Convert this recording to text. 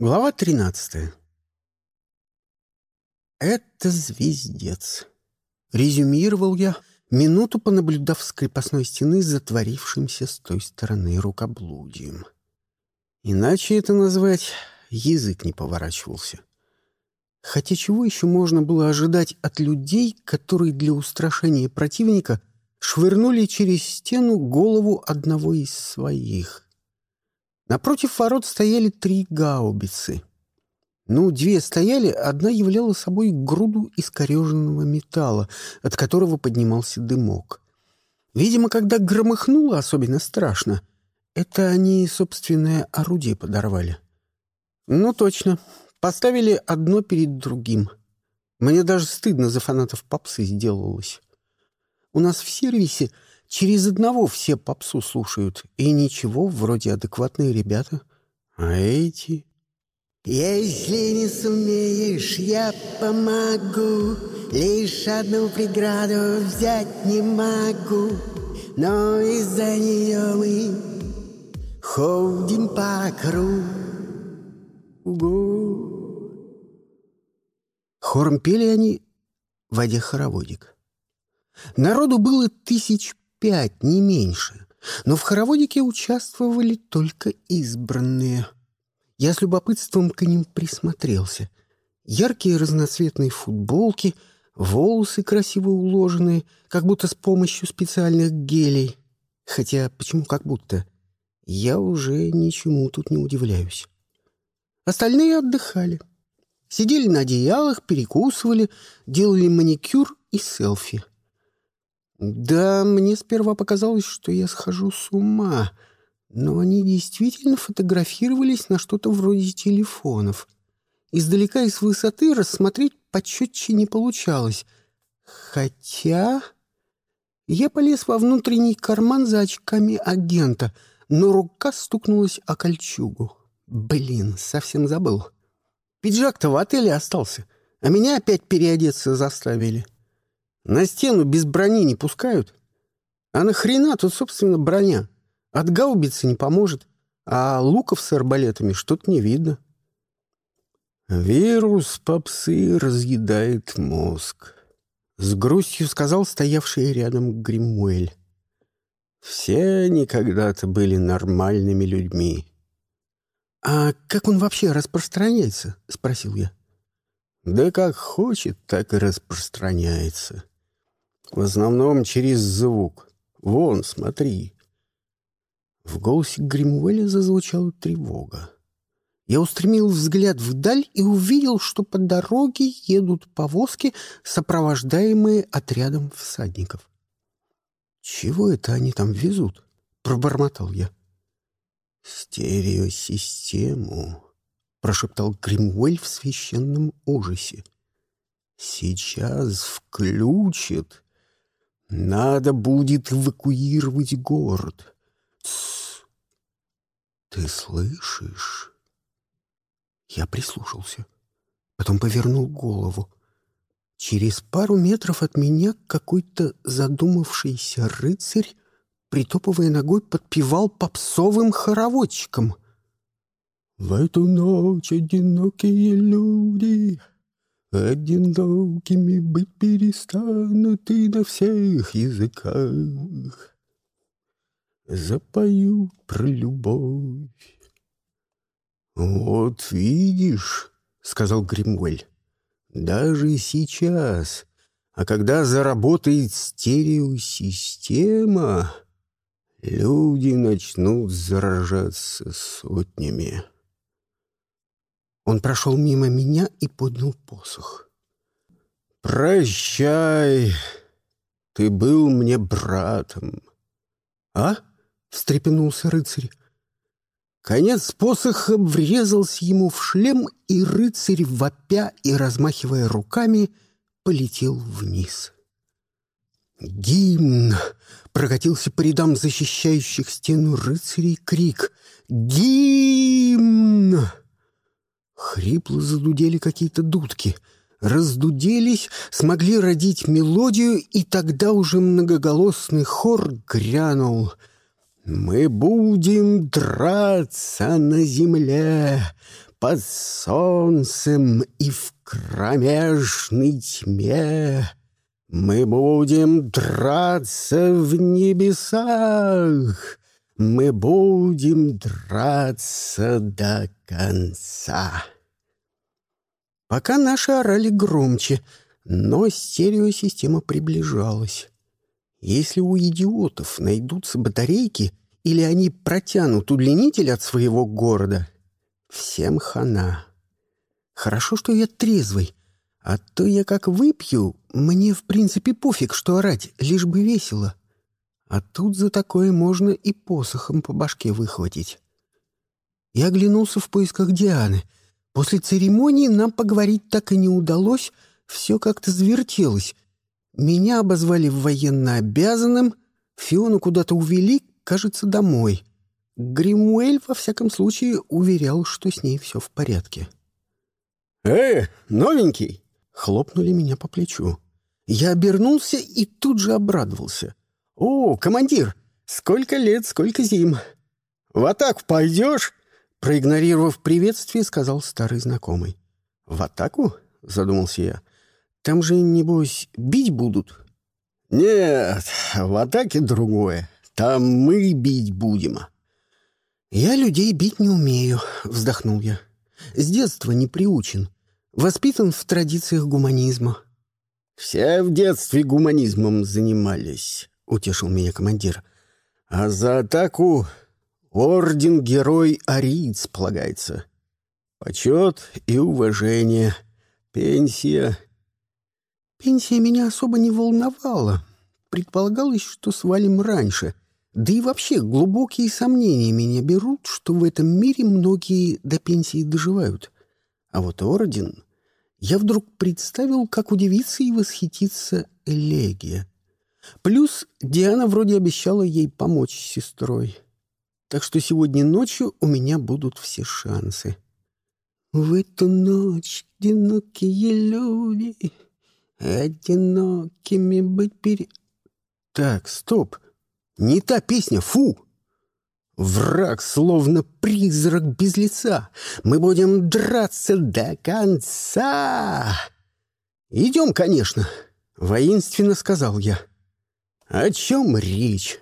Глава 13. «Это звездец», — резюмировал я, минуту понаблюдав с крепостной стены затворившимся с той стороны рукоблудием. Иначе это назвать язык не поворачивался. Хотя чего еще можно было ожидать от людей, которые для устрашения противника швырнули через стену голову одного из своих? Напротив ворот стояли три гаубицы. Ну, две стояли, одна являла собой груду искореженного металла, от которого поднимался дымок. Видимо, когда громыхнуло особенно страшно, это они собственное орудие подорвали. Ну, точно. Поставили одно перед другим. Мне даже стыдно за фанатов попсы сделалось. У нас в сервисе Через одного все попсу слушают, и ничего, вроде адекватные ребята. А эти... Если не сумеешь, я помогу. Лишь одну преграду взять не могу. Но из-за нее мы ходим по кругу. Хором пели они в воде хороводик. Народу было тысяч пять, не меньше. Но в хороводике участвовали только избранные. Я с любопытством к ним присмотрелся. Яркие разноцветные футболки, волосы красиво уложенные, как будто с помощью специальных гелей. Хотя почему как будто? Я уже ничему тут не удивляюсь. Остальные отдыхали. Сидели на одеялах, перекусывали, делали маникюр и селфи. Да, мне сперва показалось, что я схожу с ума, но они действительно фотографировались на что-то вроде телефонов. Издалека и с высоты рассмотреть почетче не получалось. Хотя... Я полез во внутренний карман за очками агента, но рука стукнулась о кольчугу. Блин, совсем забыл. Пиджак-то в отеле остался, а меня опять переодеться заставили. На стену без брони не пускают. А нахрена тут, собственно, броня? От гаубицы не поможет, а луков с арбалетами что-то не видно. «Вирус попсы разъедает мозг», — с грустью сказал стоявший рядом Гримуэль. «Все они когда-то были нормальными людьми». «А как он вообще распространяется?» — спросил я. «Да как хочет, так и распространяется. В основном через звук. Вон, смотри. В голосе Гримуэля зазвучала тревога. Я устремил взгляд вдаль и увидел, что по дороге едут повозки, сопровождаемые отрядом всадников. «Чего это они там везут?» — пробормотал я. «Стереосистему», — прошептал Гримуэль в священном ужасе. «Сейчас включат, надо будет эвакуировать город. Тссс. Ты слышишь? Я прислушался. Потом повернул голову. Через пару метров от меня какой-то задумавшийся рыцарь, притопывая ногой, подпевал попсовым хороводчиком. «В эту ночь одинокие люди Одинокими быть перестанут и на всех языках. Запою про любовь. «Вот видишь», — сказал Гримуэль, — «даже сейчас, а когда заработает стереосистема, люди начнут заражаться сотнями». Он прошел мимо меня и поднял посох. «Прощай! Ты был мне братом!» «А?» — встрепенулся рыцарь. Конец посоха врезался ему в шлем, и рыцарь, вопя и размахивая руками, полетел вниз. «Гимн!» — прокатился по рядам защищающих стену рыцарей крик. «Гимн!» Хрипло задудели какие-то дудки. Раздуделись, смогли родить мелодию, и тогда уже многоголосный хор грянул. «Мы будем драться на земле, под солнцем и в кромешной тьме мы будем драться в небесах, мы будем драться до конца. Пока наши орали громче, но стереосистема приближалась. Если у идиотов найдутся батарейки или они протянут удлинитель от своего города, всем хана. Хорошо, что я трезвый, а то я как выпью, мне в принципе пофиг, что орать, лишь бы весело. А тут за такое можно и посохом по башке выхватить. Я оглянулся в поисках Дианы. После церемонии нам поговорить так и не удалось, все как-то завертелось. Меня обозвали военно обязанным, Фиону куда-то увели, кажется, домой. Гримуэль, во всяком случае, уверял, что с ней все в порядке. «Э, новенький!» — хлопнули меня по плечу. Я обернулся и тут же обрадовался. «О, командир, сколько лет, сколько зим!» «В атаку пойдешь?» Проигнорировав приветствие, сказал старый знакомый. «В атаку?» — задумался я. «Там же, небось, бить будут?» «Нет, в атаке другое. Там мы бить будем». «Я людей бить не умею», — вздохнул я. «С детства не приучен. Воспитан в традициях гуманизма». «Все в детстве гуманизмом занимались», — утешил меня командир. «А за атаку орден Герой Ариец полагается. Почет и уважение, пенсия». Пенсия меня особо не волновала. Предполагалось, что свалим раньше. Да и вообще глубокие сомнения меня берут, что в этом мире многие до пенсии доживают. А вот орден... Я вдруг представил, как удивится и восхитится Элегия. Плюс Диана вроде обещала ей помочь с сестрой. Так что сегодня ночью у меня будут все шансы. В эту ночь одинокие люди, одинокими быть пере... Так, стоп. Не та песня, фу! Враг словно призрак без лица. Мы будем драться до конца. Идем, конечно, воинственно сказал я. О чем речь?